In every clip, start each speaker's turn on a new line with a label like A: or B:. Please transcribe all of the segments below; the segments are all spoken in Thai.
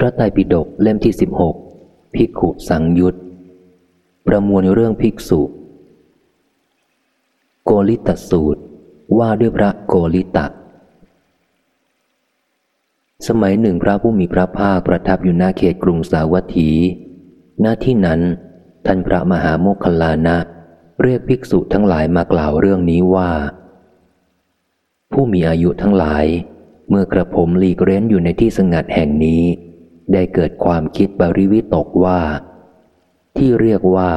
A: พระไตรปิฎกเล่มที่สิบหกภิกขุสังยุตประมวลเรื่องภิกษุ โกลิตสูตรว่าด้วยพระโกลิตะ สมัยหนึ่งพระผู้มีพระภาคประทับอยู่หน้าเขตกรุงสาวัตถี หน้าที่นั้น ท่านพระมหาโมคคลานะ เรียกภิกษุทั้งหลายมากล่าวเรื่องนี้ว่า ผู้มีอายุทั้งหลาย เมื่อกระผมหลีกเร้นอยู่ในที่สงัดแห่งนี้ ได้เกิดความคิดบริวิตกว่า ที่เรียกว่า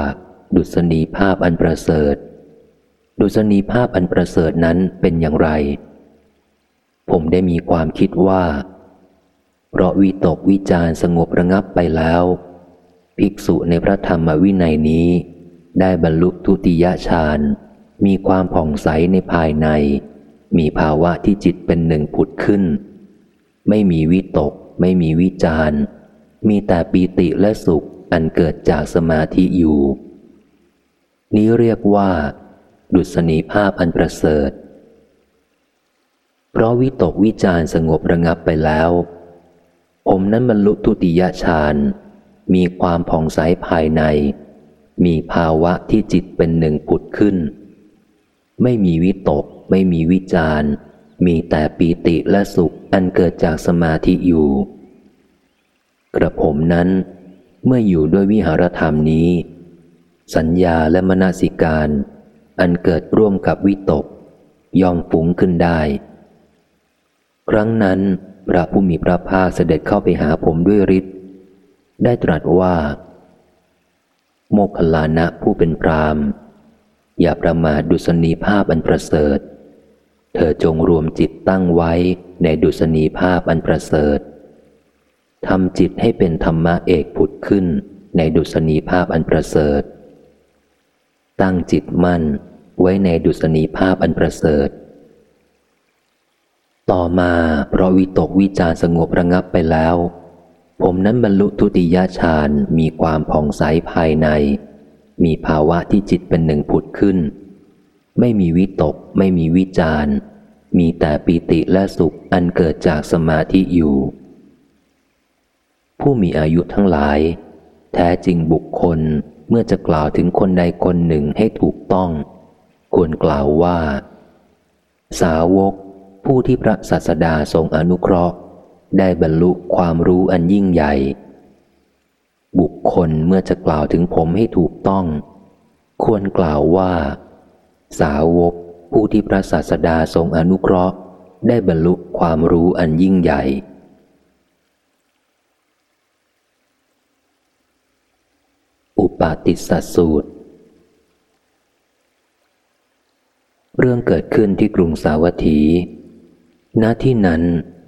A: ดุษณีภาพอันประเสริฐ ดุษณีภาพอันประเสริฐนั้นเป็นอย่างไร ผมได้มีความคิดว่า เพราะวิตกวิจารสงบระงับไปแล้ว ภิกษุในพระธรรมวินัยนี้ ได้บรรลุทุติยฌานมีความผ่องใสในภายใน มีภาวะที่จิตเป็นหนึ่งผุดขึ้น ไม่มีวิตก ไม่มีวิจารณ์มีแต่ปีติและสุขอันเกิดจากสมาธิอยู่ นี้เรียกว่า ดุษณีภาพอันประเสริฐ เพราะวิตกวิจารสงบระงับไปแล้ว ผมนั้นบรรลุทุติยฌานมีความผ่องใสภายใน มีภาวะที่จิตเป็นหนึ่งผุดขึ้น ไม่มีวิตก ไม่มีวิจารณ์ มีแต่ปีติและสุขอันเกิดจากสมาธิอยู่ กระผมนั้น เมื่ออยู่ด้วยวิหารธรรมนี้ สัญญาและมนาสิการ อันเกิดร่วมกับวิตก ย่อมฟุ้งขึ้นได้ ครั้งนั้น พระผู้มีพระภาคเสด็จเข้าไปหาผมด้วยฤทธิ์ได้ตรัสว่า โมคคลานะผู้เป็นพรามอย่าประมาทดุษณีภาพอันประเสริฐ เธอจงรวมจิตตั้งไว้ในดุษณีภาพอันประเสริฐทำจิตให้เป็นธรรมะเอกผุดขึ้นในดุษณีภาพอันประเสริฐ ตั้งจิตมั่นไว้ในดุษณีภาพอันประเสริฐ ต่อมาเพราะวิตกวิจารสงบระงับไปแล้ว ผมนั้นบรรลุทุติยฌานมีความผ่องใสภายใน มีภาวะที่จิตเป็นหนึ่งผุดขึ้น ไม่มีวิตกไม่มีวิจาร มีแต่ปีติและสุขอันเกิดจากสมาธิอยู่ ผู้มีอายุทั้งหลาย แท้จริงบุคคลเมื่อจะกล่าวถึงคนใดคนหนึ่งให้ถูกต้อง ควรกล่าวว่า สาวก ผู้ที่พระศาสดาทรงอนุเคราะห์ ได้บรรลุความรู้อันยิ่งใหญ่ บุคคลเมื่อจะกล่าวถึงผมให้ถูกต้อง ควรกล่าวว่า สาวก ผู้ที่พระศาสดาทรงอนุเคราะห์ ได้บรรลุความรู้อันยิ่งใหญ่ อุปาติสสูตร เรื่องเกิดขึ้นที่กรุงสาวัตถี ณ ที่นั้น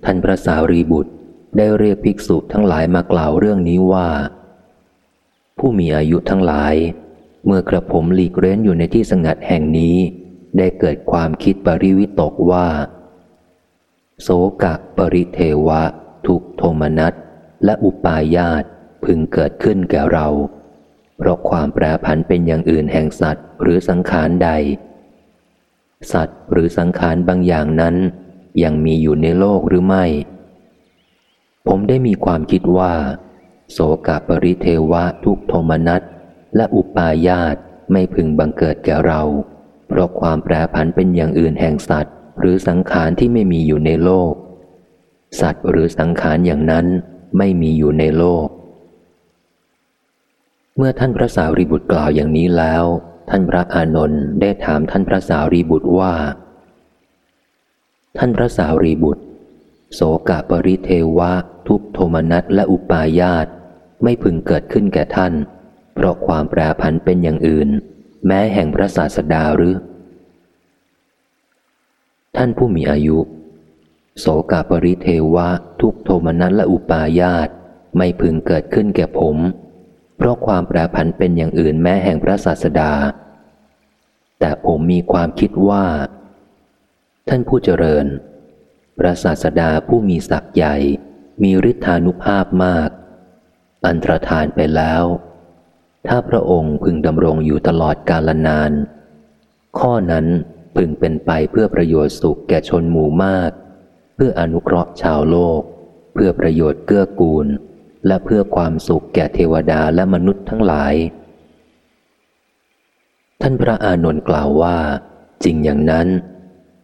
A: ท่านพระสารีบุตรได้เรียกภิกษุทั้งหลายมากล่าวเรื่องนี้ว่า ผู้มีอายุทั้งหลาย เมื่อกระผมหลีกเร้นอยู่ในที่สงัดแห่งนี้ ได้เกิดความคิดปริวิตกว่า โสกะปริเทวะ ทุกโทมนัสและอุปายาตพึงเกิดขึ้นแก่เรา เพราะความแปรผันเป็นอย่างอื่นแห่งสัตว์หรือสังขารใด สัตว์หรือสังขารบางอย่างนั้น ยังมีอยู่ในโลกหรือไม่ ผมได้มีความคิดว่า โสกะปริเทวะทุกโทมนัสและอุปายาตไม่พึงบังเกิดแก่เรา เพราะความแปรผันเป็นอย่างอื่นแห่งสัตว์ หรือสังขารที่ไม่มีอยู่ในโลก สัตว์หรือสังขารอย่างนั้นไม่มีอยู่ในโลก เมื่อท่านพระสารีบุตรกล่าวอย่างนี้แล้ว ท่านพระอานนท์ได้ถามท่านพระสารีบุตรว่า ท่านพระสารีบุตร โสกะปริเทวะ ทุกโทมนัสและอุปายาตไม่พึงเกิดขึ้นแก่ท่าน เพราะความแปรผันเป็นอย่างอื่น แม้แห่งพระศาสดาหรือ ท่านผู้มีอายุ โสกาปริเทวะทุกโทมนัสและอุปายาตไม่พึงเกิดขึ้นแก่ผม เพราะความแปรผันเป็นอย่างอื่นแม้แห่งพระศาสดา แต่ผมมีความคิดว่า ท่านผู้เจริญ พระศาสดาผู้มีศักย์ใหญ่ มีฤทธานุภาพมาก อันตรธานไปแล้ว ถ้าพระองค์พึงดำรงอยู่ตลอดกาลนาน ข้อนั้นพึงเป็นไปเพื่อประโยชน์สุขแก่ชนหมู่มาก เพื่ออนุเคราะห์ชาวโลก เพื่อประโยชน์เกื้อกูล และเพื่อความสุขแก่เทวดาและมนุษย์ทั้งหลาย ท่านพระอานนท์กล่าวว่า จริงอย่างนั้น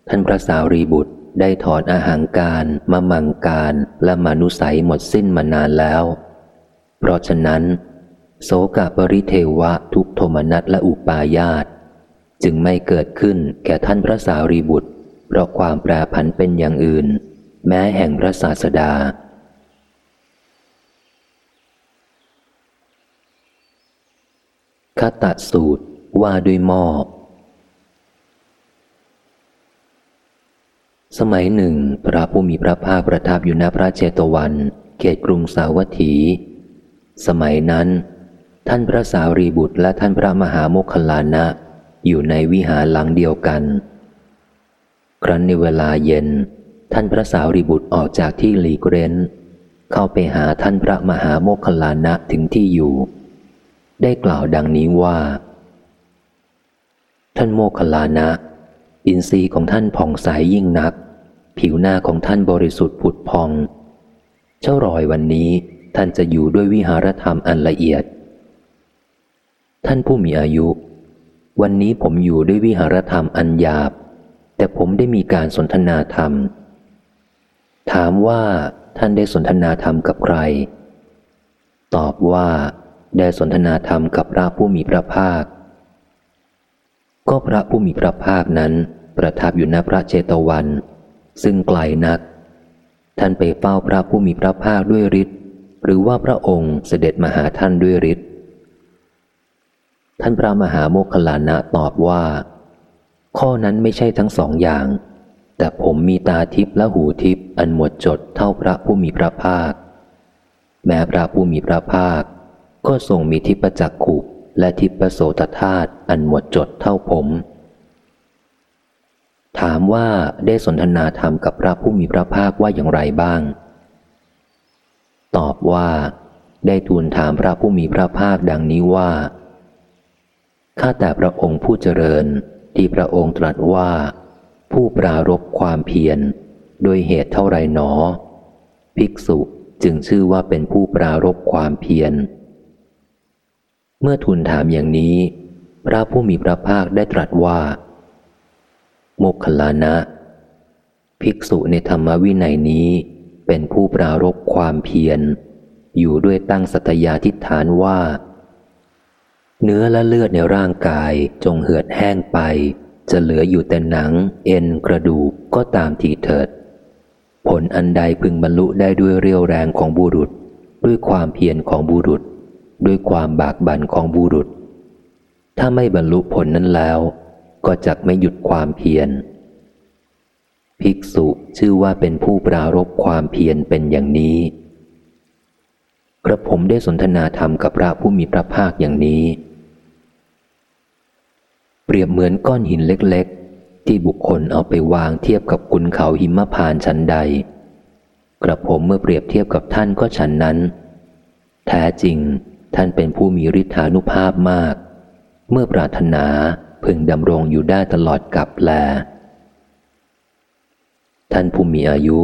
A: ท่านพระสารีบุตรได้ถอนอาหางการมามังการและมานุสัยหมดสิ้นมานานแล้ว เพราะฉะนั้น โสกปริเทวะทุกโทมนัสและอุปายาต จึงไม่เกิดขึ้นแก่ท่านพระสารีบุตร เพราะความแปรผันเป็นอย่างอื่น แม้แห่งพระศาสดา คตสูตรว่าด้วยหม้อสมัยหนึ่ง พระผู้มีพระภาคประทับอยู่ณพระเจตวัน เขตกรุงสาวัตถี สมัยนั้น ท่านพระสารีบุตรและท่านพระมหาโมคคลานะ อยู่ในวิหารหลังเดียวกัน ครั้นในเวลาเย็น ท่านพระสารีบุตรออกจากที่หลีกเร้น เข้าไปหาท่านพระมหาโมคคลานะถึงที่อยู่ ได้กล่าวดังนี้ว่า ท่านโมคคลานะ อินทรีย์ของท่านผ่องใสยยิ่งนัก ผิวหน้าของท่านบริสุทธิ์ผุดพอง เจ้ารอยวันนี้ท่านจะอยู่ด้วยวิหารธรรมอันละเอียด ท่านผู้มีอายุ วันนี้ผมอยู่ด้วยวิหารธรรมอันหยาบ แต่ผมได้มีการสนทนาธรรม ถามว่าท่านได้สนทนาธรรมกับใคร ตอบว่าได้สนทนาธรรมกับพระผู้มีพระภาค ก็พระผู้มีพระภาคนั้นประทับอยู่ณพระเจตวัน ซึ่งไกลนัก ท่านไปเฝ้าพระผู้มีพระภาคด้วยฤทธิ์หรือว่าพระองค์เสด็จมาหาท่านด้วยฤทธิ์ ท่านพระมหาโมคคลานะตอบว่า ข้อนั้นไม่ใช่ทั้งสองอย่าง แต่ผมมีตาทิพย์และหูทิพย์อันหมดจดเท่าพระผู้มีพระภาค แม้พระผู้มีพระภาค ก็ทรงมีทิพจักขุและทิพโสตธาตุอันหมดจดเท่าผม ถามว่าได้สนทนาธรรมกับพระผู้มีพระภาคว่าอย่างไรบ้าง ตอบว่า ได้ทูลถามพระผู้มีพระภาคดังนี้ว่า ข้าแต่พระองค์ผู้เจริญที่พระองค์ตรัสว่า ผู้ปรารบความเพียรโดยเหตุเท่าไรหนอ ภิกษุจึงชื่อว่าเป็นผู้ปรารบความเพียร เมื่อทูลถามอย่างนี้ พระผู้มีพระภาคได้ตรัสว่า โมคคลานะ ภิกษุในธรรมวินัยนี้เป็นผู้ปรารบความเพียร อยู่ด้วยตั้งสัตยาทิฏฐานว่า เนื้อและเลือดในร่างกายจงเหือดแห้งไป จะเหลืออยู่แต่หนัง เอ็นกระดูกก็ตามทีเถิด ผลอันใดพึงบรรลุได้ด้วยเรียวแรงของบุรุษ ด้วยความเพียรของบุรุษ ด้วยความบากบั่นของบุรุษ ถ้าไม่บรรลุผลนั้นแล้ว ก็จักไม่หยุดความเพียร ภิกษุชื่อว่าเป็นผู้ปรารบความเพียรเป็นอย่างนี้กระผมได้สนทนาธรรมกับพระผู้มีพระภาคอย่างนี้ เปรียบเหมือนก้อนหินเล็กๆ ที่บุคคลเอาไปวางเทียบกับกุนเขาหิมพานชั้นใด กระผมเมื่อเปรียบเทียบกับท่านก็ฉันนั้น แท้จริงท่านเป็นผู้มีฤทธานุภาพมาก เมื่อปรารถนาพึงดำรงอยู่ได้ตลอดกับแล ท่านผู้มีอายุ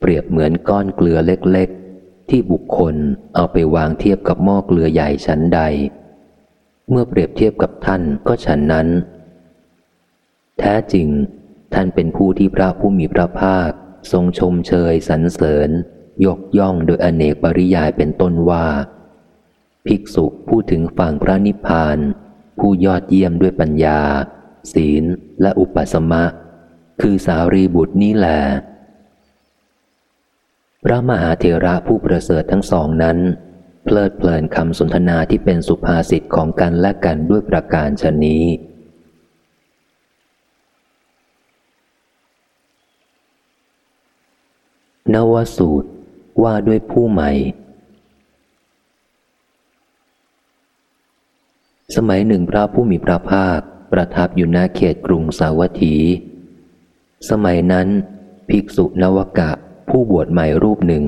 A: เปรียบเหมือนก้อนเกลือเล็กๆ ที่บุคคลเอาไปวางเทียบกับหม้อเกลือใหญ่ชั้นใด เมื่อเปรียบเทียบกับท่านก็ฉันนั้น แท้จริง ท่านเป็นผู้ที่พระผู้มีพระภาค ทรงชมเชยสรรเสริญ ยกย่องโดยอเนกปริยายเป็นต้นว่า ภิกษุพูดถึงฝั่งพระนิพพาน ผู้ยอดเยี่ยมด้วยปัญญา ศีลและอุปสมะ คือสารีบุตรนี้แหละพระมหาเถระผู้ประเสริฐทั้งสองนั้น เพลิดเพลินคำสนทนาที่เป็นสุภาษิตของกันและกันด้วยประการชนี้ นวสูตรว่าด้วยผู้ใหม่ สมัยหนึ่งพระผู้มีพระภาคประทับอยู่ณเขตกรุงสาวัตถี สมัยนั้น ภิกษุนวกะผู้บวชใหม่รูปหนึ่ง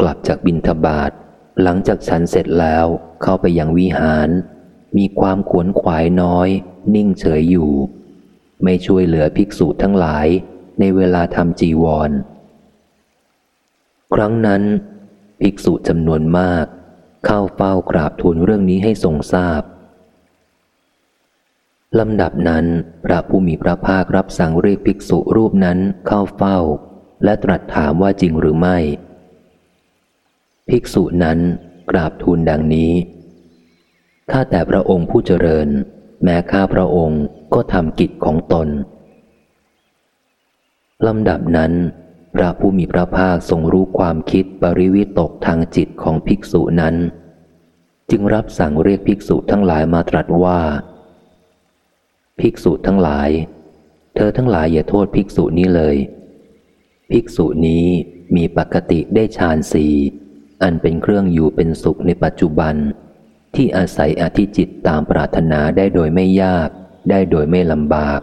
A: กลับจากบินทบาท หลังจากฉันเสร็จแล้วเข้าไปยังวิหาร มีความขวนขวายน้อย นิ่งเฉยอยู่ ไม่ช่วยเหลือภิกษุทั้งหลายในเวลาทำจีวร ครั้งนั้น ภิกษุจำนวนมาก เข้าเฝ้ากราบทูลเรื่องนี้ให้ทรงทราบลำดับนั้น พระผู้มีพระภาครับสั่งเรียกภิกษุรูปนั้นเข้าเฝ้า และตรัสถามว่าจริงหรือไม่ ภิกษุนั้นกราบทูลดังนี้ ข้าแต่พระองค์ผู้เจริญ แม้ข้าพระองค์ก็ทำกิจของตนลำดับนั้น พระผู้มีพระภาคทรงรู้ความคิดปริวิตกทางจิตของภิกษุนั้น จึงรับสั่งเรียกภิกษุทั้งหลายมาตรัสว่า ภิกษุทั้งหลาย เธอทั้งหลายอย่าโทษภิกษุนี้เลย ภิกษุนี้มีปกติได้ฌานสี่ อันเป็นเครื่องอยู่เป็นสุขในปัจจุบัน ที่อาศัยอธิจิตตามปรารถนาได้โดยไม่ยาก ได้โดยไม่ลำบาก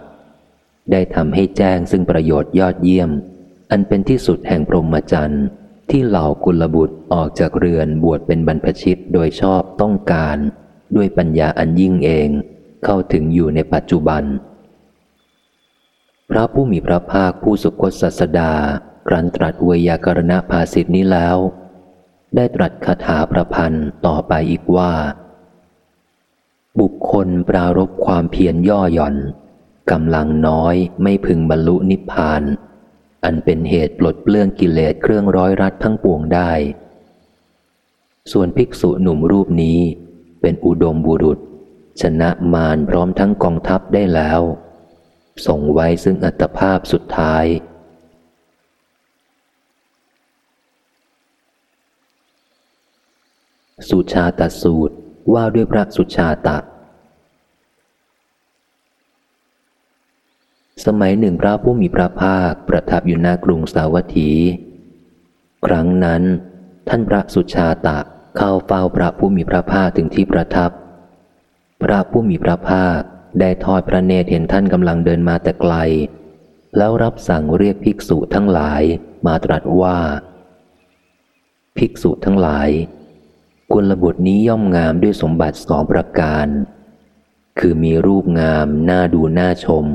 A: ได้ทำให้แจ้งซึ่งประโยชน์ยอดเยี่ยม อันเป็นที่สุดแห่งพรหมจรรย์ที่เหล่ากุลบุตรออกจากเรือนบวชเป็นบรรพชิตโดยชอบต้องการ ด้วยปัญญาอันยิ่งเอง เข้าถึงอยู่ในปัจจุบัน พระผู้มีพระภาคผู้สุคตสัสดาครันตรัสเวยากรณภาสิทธินี้แล้ว ได้ตรัสคาถาประพันธ์ต่อไปอีกว่า บุคคลปรารบความเพียรย่อหย่อนกำลังน้อยไม่พึงบรรลุนิพพาน อันเป็นเหตุปลดเปลื้องกิเลสเครื่องร้อยรัดทั้งปวงได้ ส่วนภิกษุหนุ่มรูปนี้เป็นอุดมบุรุษ ชนะมารพร้อมทั้งกองทัพได้แล้ว ส่งไว้ซึ่งอัตภาพสุดท้าย สุชาตสูตรว่าด้วยพระสุชาตะ สมัยหนึ่งพระผู้มีพระภาคประทับอยู่หน้ากรุงสาวัตถี ครั้งนั้น ท่านพระสุชาตะเข้าเฝ้าพระผู้มีพระภาคถึงที่ประทับ พระผู้มีพระภาคได้ทอดพระเนตรเห็นท่านกำลังเดินมาแต่ไกล แล้วรับสั่งเรียกภิกษุทั้งหลายมาตรัสว่า ภิกษุทั้งหลาย กุลบุตรนี้ย่อมงามด้วยสมบัติสองประการ คือมีรูปงามน่าดูน่าชม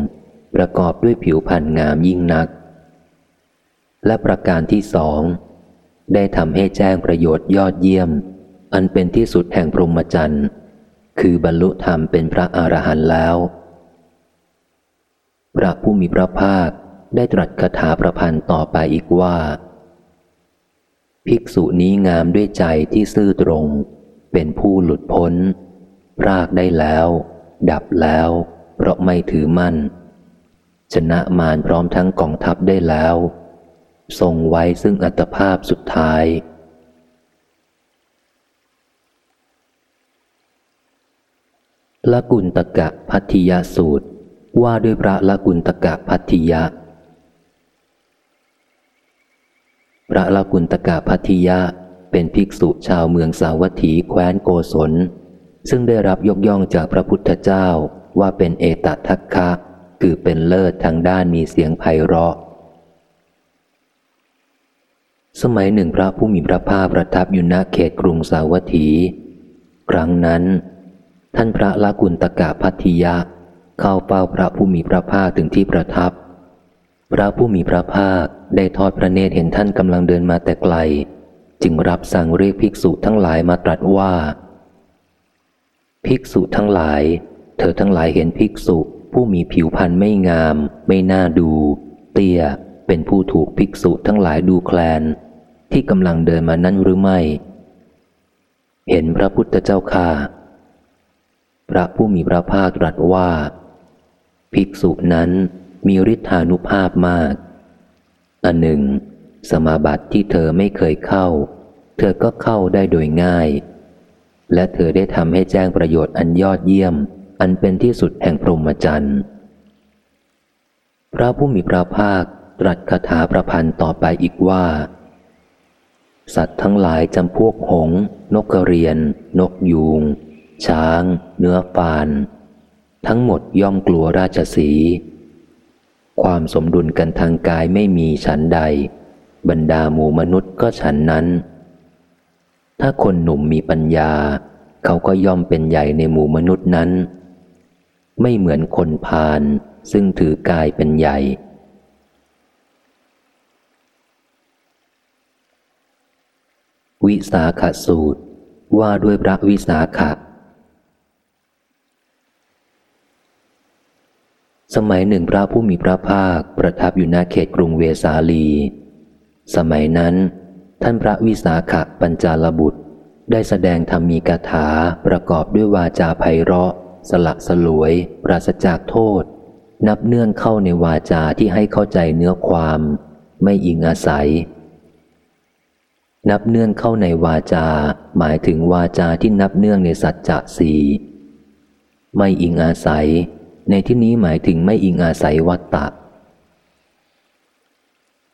A: ประกอบด้วยผิวพรรณงามยิ่งนัก และประการที่สอง ได้ทำให้แจ้งประโยชน์ยอดเยี่ยม อันเป็นที่สุดแห่งพรหมจรรย์คือบรรลุธรรมเป็นพระอรหันต์แล้ว พระผู้มีพระภาคได้ตรัสคาถาประพันธ์ต่อไปอีกว่า ภิกษุนี้งามด้วยใจที่ซื่อตรง เป็นผู้หลุดพ้น รากได้แล้ว ดับแล้ว เพราะไม่ถือมั่น ชนะมารพร้อมทั้งกองทัพได้แล้ว ทรงไว้ซึ่งอัตภาพสุดท้าย ละกุลตกะพัทธิยสูตร ว่าด้วยพระละกุลตกะพัทธิยะ พระละกุลตกะพัทธิยะ เป็นภิกษุชาวเมืองสาวัตถีแคว้นโกศล ซึ่งได้รับยกย่องจากพระพุทธเจ้าว่าเป็นเอตทัคคะ คือเป็นเลิศทางด้านมีเสียงไพเราะ สมัยหนึ่งพระผู้มีพระภาคประทับอยู่ณเขตกรุงสาวัตถี ครั้งนั้น ท่านพระละกุลตกะพัทธิยะ เข้าเฝ้าพระผู้มีพระภาคถึงที่ประทับ พระผู้มีพระภาคได้ทอดพระเนตรเห็นท่านกำลังเดินมาแต่ไกล จึงรับสั่งเรียกภิกษุทั้งหลายมาตรัสว่า ภิกษุทั้งหลาย เธอทั้งหลายเห็นภิกษุผู้มีผิวพรรณไม่งาม ไม่น่าดู เตี้ย เป็นผู้ถูกภิกษุทั้งหลายดูแคลน ที่กำลังเดินมานั้นหรือไม่ เห็นพระพุทธเจ้าค่าพระผู้มีพระภาคตรัสว่า ภิกษุนั้น มีฤทธานุภาพมาก อันหนึ่ง สมาบัติที่เธอไม่เคยเข้า เธอก็เข้าได้โดยง่าย และเธอได้ทำให้แจ้งประโยชน์อันยอดเยี่ยม อันเป็นที่สุดแห่งพรหมจรรย์ พระผู้มีพระภาคตรัสคาถาประพันธ์ต่อไปอีกว่า สัตว์ทั้งหลายจำพวกหง นกกระเรียน นกยูง ช้าง เนื้อฟาน ทั้งหมดย่อมกลัวราชสี ความสมดุลกันทางกายไม่มีฉันใด บรรดาหมู่มนุษย์ก็ฉันนั้น ถ้าคนหนุ่มมีปัญญา เขาก็ย่อมเป็นใหญ่ในหมู่มนุษย์นั้น ไม่เหมือนคนพาลซึ่งถือกายเป็นใหญ่ วิสาขสูตรว่าด้วยพระวิสาขะ สมัยหนึ่งพระผู้มีพระภาคประทับอยู่ณเขตกรุงเวสาลี สมัยนั้น ท่านพระวิสาขะปัญจาลบุตร ได้แสดงธรรมีกถาประกอบด้วยวาจาไพเราะ สละสลวย ปราศจากโทษ นับเนื่องเข้าในวาจาที่ให้เข้าใจเนื้อความ ไม่อิงอาศัย นับเนื่องเข้าในวาจา หมายถึงวาจาที่นับเนื่องในสัจจะสี่ไม่อิงอาศัย ในที่นี้หมายถึงไม่อิงอาศัยวัตตะ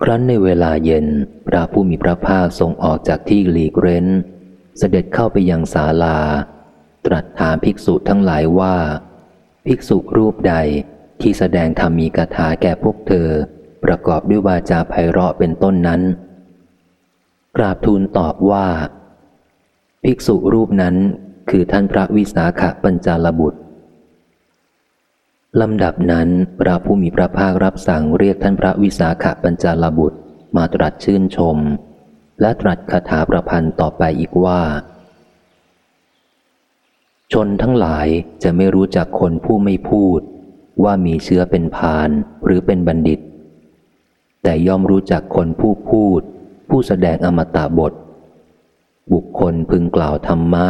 A: ครั้นในเวลาเย็น พระผู้มีพระภาคทรงออกจากที่หลีกเร้น เสด็จเข้าไปยังศาลา ตรัสถามภิกษุทั้งหลายว่า ภิกษุรูปใดที่แสดงธรรมีกถาแก่พวกเธอ ประกอบด้วยวาจาไพเราะเป็นต้นนั้น กราบทูลตอบว่า ภิกษุรูปนั้นคือท่านพระวิสาขปัญจาลบุตร ลำดับนั้นพระผู้มีพระภาครับสั่งเรียกท่านพระวิสาขปัญจาลบุตร มาตรัสชื่นชม และตรัสคาถาประพันธ์ต่อไปอีกว่า ชนทั้งหลายจะไม่รู้จักคนผู้ไม่พูด ว่ามีเชื้อเป็นพานหรือเป็นบัณฑิต แต่ย่อมรู้จักคนผู้พูด ผู้แสดงอมตะบท บุคคลพึงกล่าวธรรมะ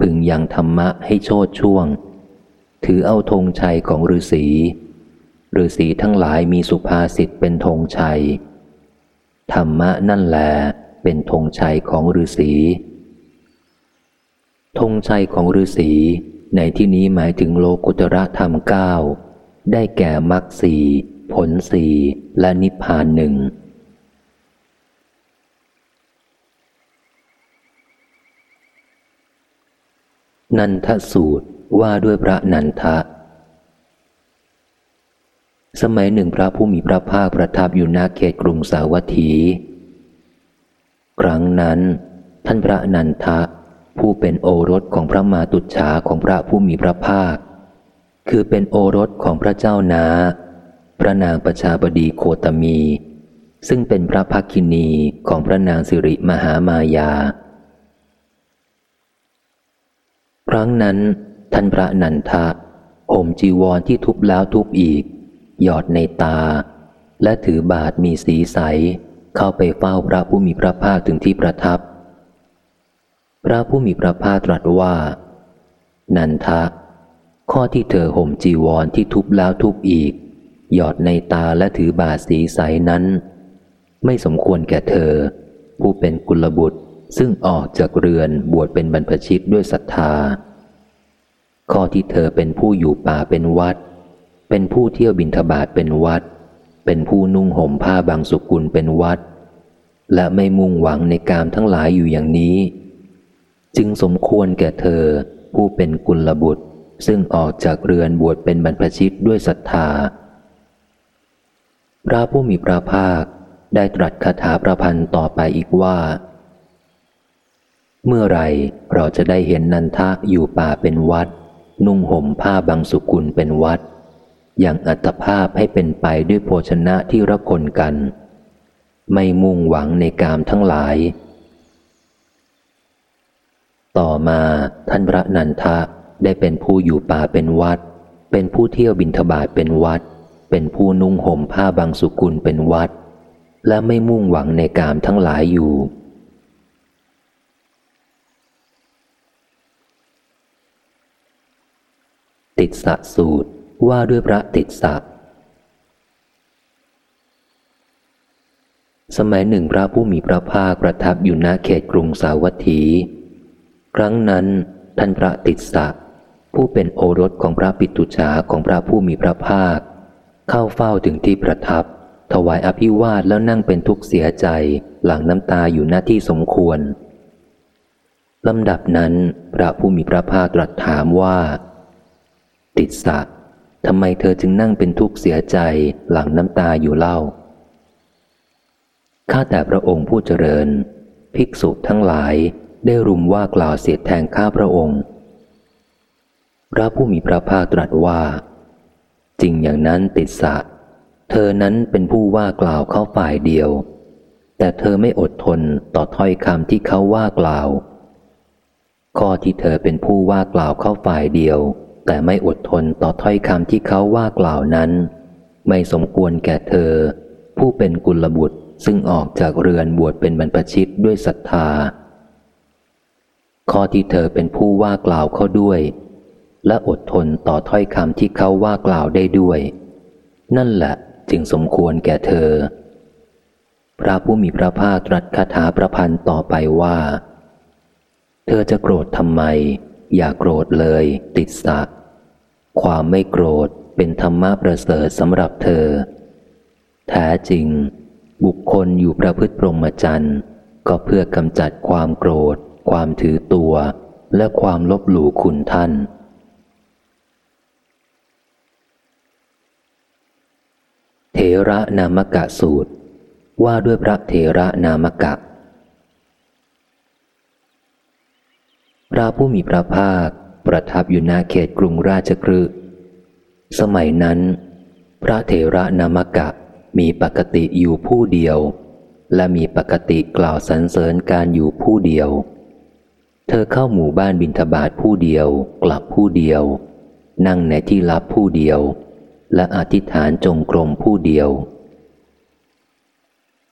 A: พึงยังธรรมะให้โชดช่วง ถือเอาธงชัยของฤาษีฤาษีทั้งหลายมีสุภาษิตเป็นธงชัย ธรรมะนั่นแลเป็นธงชัยของฤาษีธงชัยของฤาษีในที่นี้หมายถึงโลกุตระธรรมเก้าได้แก่มรรคสีผลสีและนิพพานหนึ่งนันทสูตร ว่าด้วยพระนันทะ สมัยหนึ่งพระผู้มีพระภาคประทับอยู่ณเขตกรุงสาวัตถี ครั้งนั้น ท่านพระนันทะ ผู้เป็นโอรสของพระมาตุฉาของพระผู้มีพระภาค คือเป็นโอรสของพระเจ้านา พระนางประชาบดีโคตมี ซึ่งเป็นพระภักคินีของพระนางสิริมหามายา ครั้งนั้น ท่านพระนันทะห่มจีวรที่ทุบแล้วทุบอีก หยอดในตา และถือบาทมีสีใส เข้าไปเฝ้าพระผู้มีพระภาคถึงที่ประทับ พระผู้มีพระภาคตรัสว่า นันทะ ข้อที่เธอห่มจีวรที่ทุบแล้วทุบอีก หยอดในตาและถือบาทสีใสนั้น ไม่สมควรแก่เธอ ผู้เป็นกุลบุตรซึ่งออกจากเรือนบวชเป็นบรรพชิตด้วยศรัทธา ข้อที่เธอเป็นผู้อยู่ป่าเป็นวัด เป็นผู้เที่ยวบินทบาทเป็นวัด เป็นผู้นุ่งห่มผ้าบางสุกุลเป็นวัด และไม่มุ่งหวังในกามทั้งหลายอยู่อย่างนี้ จึงสมควรแก่เธอผู้เป็นกุลบุตร ซึ่งออกจากเรือนบวชเป็นบรรพชิตด้วยศรัทธา พระผู้มีพระภาคได้ตรัสคาถาประพันธ์ต่อไปอีกว่า เมื่อไรเราจะได้เห็นนันทะอยู่ป่าเป็นวัด นุ่งห่มผ้าบางสุกุลเป็นวัด อย่างอัตภาพให้เป็นไปด้วยโภชนะที่ระคนกัน ไม่มุ่งหวังในกามทั้งหลาย ต่อมาท่านพระนันทะได้เป็นผู้อยู่ป่าเป็นวัด เป็นผู้เที่ยวบินทบาทเป็นวัด เป็นผู้นุ่งห่มผ้าบางสุกุลเป็นวัด และไม่มุ่งหวังในกามทั้งหลายอยู่ ติดสะสูตรว่าด้วยพระติดสะสมัยหนึ่งพระผู้มีพระภาคประทับอยู่ณเขตกรุงสาวัตถี ครั้งนั้นท่านพระติดสะผู้เป็นโอรสของพระปิตุชาของพระผู้มีพระภาค เข้าเฝ้าถึงที่ประทับ ถวายอภิวาทแล้วนั่งเป็นทุกข์เสียใจหลังน้ำตาอยู่หน้าที่สมควรลำดับนั้น พระผู้มีพระภาคตรัสถามว่า ติดสะทำไมเธอจึงนั่งเป็นทุกข์เสียใจหลังน้ำตาอยู่เล่า ข้าแต่พระองค์ผู้เจริญ ภิกษุทั้งหลายได้รุมว่ากล่าวเสียดแทงข้าพระองค์ พระผู้มีพระภาคตรัสว่า จริงอย่างนั้นติดสะ เธอนั้นเป็นผู้ว่ากล่าวเข้าฝ่ายเดียว แต่เธอไม่อดทนต่อถ้อยคำที่เขาว่ากล่าว ข้อที่เธอเป็นผู้ว่ากล่าวเข้าฝ่ายเดียว แต่ไม่อดทนต่อถ้อยคำที่เขาว่ากล่าวนั้น ไม่สมควรแก่เธอ ผู้เป็นกุลบุตรซึ่งออกจากเรือนบวชเป็นบรรพชิตด้วยศรัทธา ข้อที่เธอเป็นผู้ว่ากล่าวเขาด้วย และอดทนต่อถ้อยคำที่เขาว่ากล่าวได้ด้วย นั่นแหละจึงสมควรแก่เธอ พระผู้มีพระภาคตรัสคาถาประพันธ์ต่อไปว่า เธอจะโกรธทำไม อย่าโกรธเลย ติดสะความไม่โกรธเป็นธรรมะประเสริฐสำหรับเธอ แท้จริง บุคคลอยู่ประพฤติพรหมจรรย์ก็เพื่อกำจัดความโกรธ ความถือตัว และความลบหลู่คุณท่านเถระนามกะสูตร ว่าด้วยพระเถระนามกะ พระผู้มีพระภาคประทับอยู่ณเขตกรุงราชกฤห์สมัยนั้น พระเถระนามกะมีปกติอยู่ผู้เดียว และมีปกติกล่าวสรรเสริญการอยู่ผู้เดียว เธอเข้าหมู่บ้านบินทบาทผู้เดียว กลับผู้เดียว นั่งในที่ลับผู้เดียว และอธิษฐานจงกรมผู้เดียว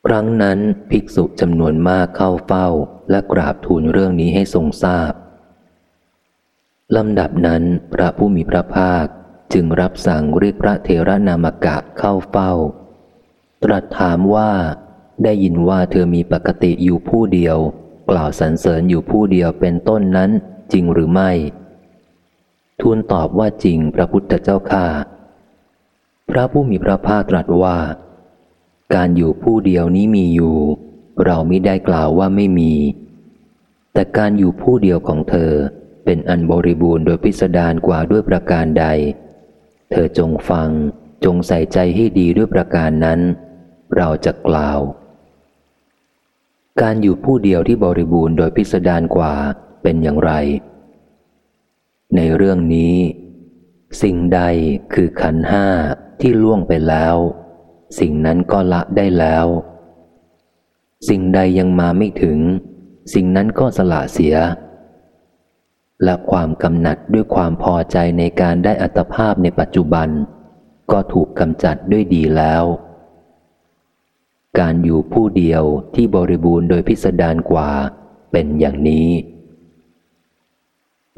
A: ครั้งนั้นภิกษุจำนวนมากเข้าเฝ้าและกราบทูลเรื่องนี้ให้ทรงทราบ ลำดับนั้นพระผู้มีพระภาคจึงรับสั่งเรียกพระเทระนามกะเข้าเฝ้า ตรัสถามว่าได้ยินว่าเธอมีปกติอยู่ผู้เดียว กล่าวสรรเสริญอยู่ผู้เดียวเป็นต้นนั้นจริงหรือไม่ ทูลตอบว่าจริงพระพุทธเจ้าข้าพระผู้มีพระภาคตรัสว่า การอยู่ผู้เดียวนี้มีอยู่ เราไม่ได้กล่าวว่าไม่มี แต่การอยู่ผู้เดียวของเธอ เป็นอันบริบูรณ์โดยพิสดารกว่าด้วยประการใด เธอจงฟังจงใส่ใจให้ดีด้วยประการนั้น เราจะกล่าว การอยู่ผู้เดียวที่บริบูรณ์โดยพิสดารกว่าเป็นอย่างไร ในเรื่องนี้ สิ่งใดคือขันห้าที่ล่วงไปแล้ว สิ่งนั้นก็ละได้แล้ว สิ่งใดยังมาไม่ถึง สิ่งนั้นก็สละเสีย และความกำหนัดด้วยความพอใจในการได้อัตภาพในปัจจุบัน ก็ถูกกำจัดด้วยดีแล้ว การอยู่ผู้เดียวที่บริบูรณ์โดยพิสดารกว่าเป็นอย่างนี้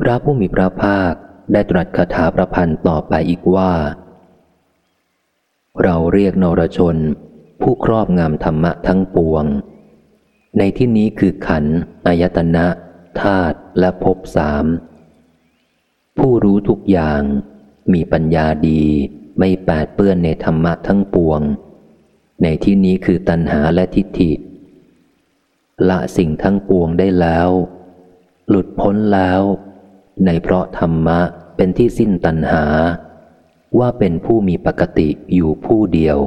A: พระผู้มีพระภาคได้ตรัสคาถาประพันธ์ต่อไปอีกว่า เราเรียกนรชน ผู้ครอบงำธรรมะทั้งปวง ในที่นี้คือขันอายตนะ ธาตุและภพสาม ผู้รู้ทุกอย่าง มีปัญญาดีไม่แปดเปื้อนในธรรมะทั้งปวง ในที่นี้คือตัณหาและทิฏฐิ ละสิ่งทั้งปวงได้แล้ว หลุดพ้นแล้ว ในเพราะธรรมะเป็นที่สิ้นตัณหา ว่าเป็นผู้มีปกติอยู่ผู้เดียว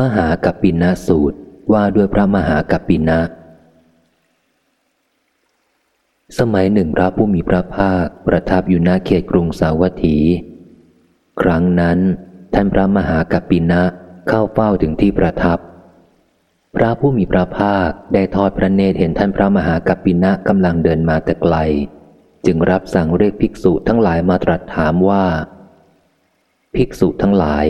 A: มหากัปปินะสูตรว่าด้วยพระมหากัปปินะ สมัยหนึ่งพระผู้มีพระภาคประทับอยู่ณเขตกรุงสาวัตถี ครั้งนั้น ท่านพระมหากัปปินะเข้าเฝ้าถึงที่ประทับ พระผู้มีพระภาคได้ทอดพระเนตรเห็นท่านพระมหากัปปินะกำลังเดินมาแต่ไกล จึงรับสั่งเรียกภิกษุทั้งหลายมาตรัสถามว่า ภิกษุทั้งหลาย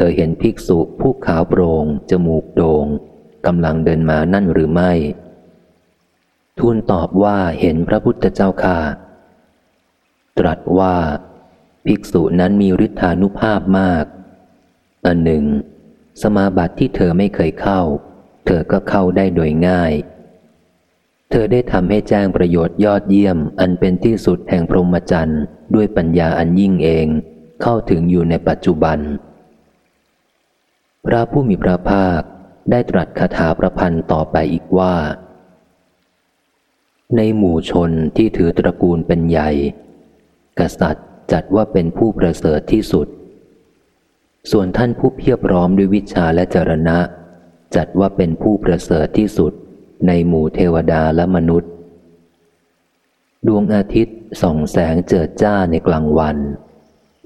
A: ธอเห็นภิกษุผู้ขาวโปรง่งจมูกโดง่งกำลังเดินมานั่นหรือไม่ ทูลตอบว่าเห็นพระพุทธเจ้าค่ะ ตรัสว่า ภิกษุนั้นมีฤทธานุภาพมาก อันหนึ่ง สมาบัติที่เธอไม่เคยเข้า เธอก็เข้าได้โดยง่าย เธอได้ทำให้แจ้งประโยชน์ยอดเยี่ยม อันเป็นที่สุดแห่งพรหมจรรย์ด้วยปัญญาอันยิ่งเอง เข้าถึงอยู่ในปัจจุบัน พระผู้มีพระภาคได้ตรัสคาถาประพันธ์ต่อไปอีกว่า ในหมู่ชนที่ถือตระกูลเป็นใหญ่ กษัตริย์จัดว่าเป็นผู้ประเสริฐที่สุด ส่วนท่านผู้เพียบพร้อมด้วยวิชาและจรณะ จัดว่าเป็นผู้ประเสริฐที่สุด ในหมู่เทวดาและมนุษย์ ดวงอาทิตย์ส่องแสงเจิดจ้าในกลางวัน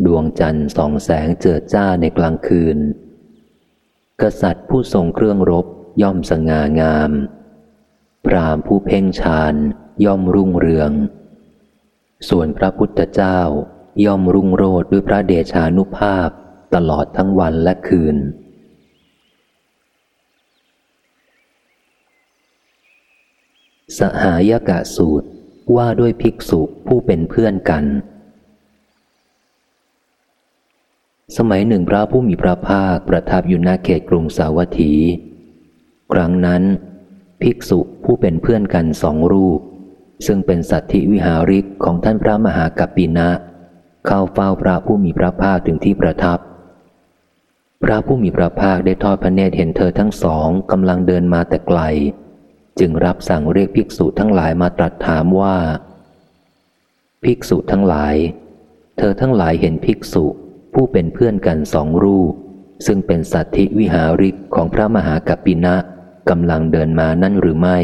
A: ดวงจันทร์ส่องแสงเจิดจ้าในกลางคืน กษัตริย์ผู้ทรงเครื่องรบย่อมสง่างาม พรามผู้เพ่งฌานย่อมรุ่งเรือง ส่วนพระพุทธเจ้าย่อมรุ่งโรดด้วยพระเดชานุภาพตลอดทั้งวันและคืน สหายกะสูตรว่าด้วยภิกษุผู้เป็นเพื่อนกัน สมัยหนึ่งพระผู้มีพระภาคประทับอยู่ณเขตกรุงสาวัตถี ครั้งนั้น ภิกษุผู้เป็นเพื่อนกันสองรูป ซึ่งเป็นสัตธิวิหาริกของท่านพระมหากัปปินะ เข้าเฝ้าพระผู้มีพระภาคถึงที่ประทับ พระผู้มีพระภาคได้ทอดพระเนตรเห็นเธอทั้งสองกำลังเดินมาแต่ไกล จึงรับสั่งเรียกภิกษุทั้งหลายมาตรัสถามว่า ภิกษุทั้งหลาย เธอทั้งหลายเห็นภิกษุ ผู้เป็นเพื่อนกันสองรูป ซึ่งเป็นสัตธิวิหาริกของพระมหากัปปินะกำลังเดินมานั่นหรือไม่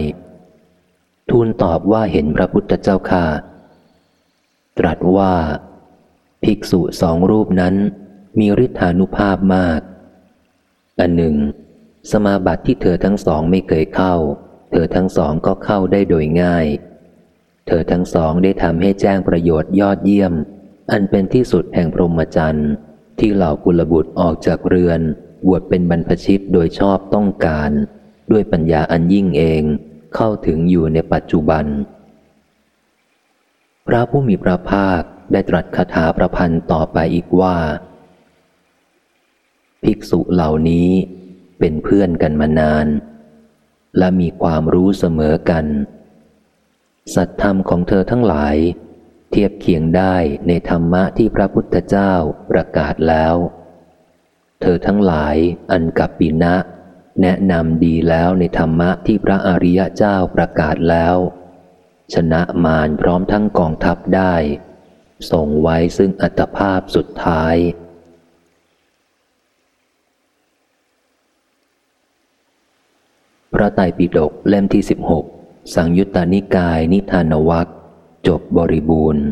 A: ทูลตอบว่าเห็นพระพุทธเจ้าค่ะ ตรัสว่า ภิกษุสองรูปนั้นมีฤทธานุภาพมาก อันหนึ่ง สมาบัติที่เธอทั้งสองไม่เคยเข้า เธอทั้งสองก็เข้าได้โดยง่าย เธอทั้งสองได้ทำให้แจ้งประโยชน์ยอดเยี่ยม อันเป็นที่สุดแห่งพรหมจรรย์ ที่เหล่ากุลบุตรออกจากเรือนบวชเป็นบรรพชิตโดยชอบต้องการ ด้วยปัญญาอันยิ่งเองเข้าถึงอยู่ในปัจจุบัน พระผู้มีพระภาคได้ตรัสคาถาประพันธ์ต่อไปอีกว่า ภิกษุเหล่านี้เป็นเพื่อนกันมานาน และมีความรู้เสมอกัน สัตธรรมของเธอทั้งหลาย เทียบเคียงได้ในธรรมะที่พระพุทธเจ้าประกาศแล้ว เธอทั้งหลายอันกับปินะ แนะนำดีแล้วในธรรมะที่พระอริยเจ้าประกาศแล้ว ชนะมารพร้อมทั้งกองทัพได้ ส่งไว้ซึ่งอัตภาพสุดท้ายพระไตรปิฎกเล่มที่สิบหกสังยุตตานิกายนิทานวัค จบบริบูรณ์